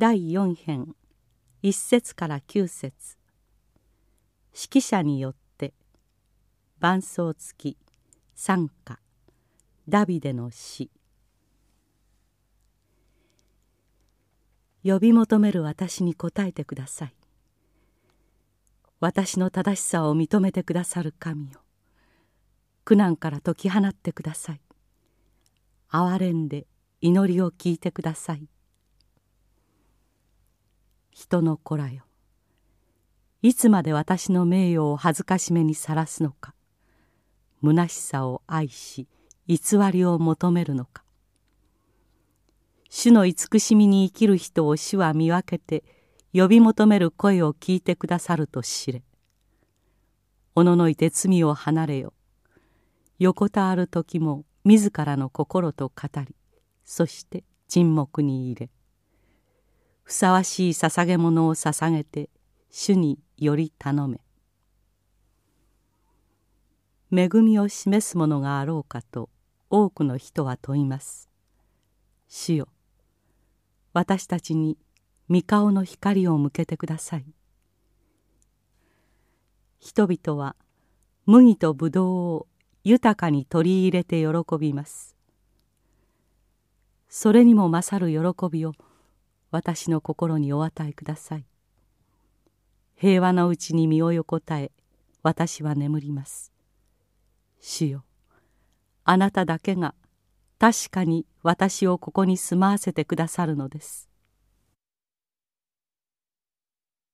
第4編1節から9節。指揮者によって伴奏付き賛歌ダビデの詩呼び求める私に答えてください。私の正しさを認めてくださる神よ。苦難から解き放ってください。憐れんで祈りを聞いてください。人の子らよ。いつまで私の名誉を恥ずかしめにさらすのか。虚しさを愛し偽りを求めるのか。主の慈しみに生きる人を主は見分けて呼び求める声を聞いてくださると知れ。おののいて罪を離れよ。横たわる時も自らの心と語りそして沈黙に入れ。ふさわしい捧げ物を捧げて主により頼め。恵みを示すものがあろうかと多くの人は問います。主よ私たちに御顔の光を向けてください。人々は麦とぶどうを豊かに取り入れて喜びます。それにも勝る喜びを私の心にお与えください。平和のうちに身を横たえ私は眠ります。主よあなただけが確かに私をここに住まわせてくださるのです。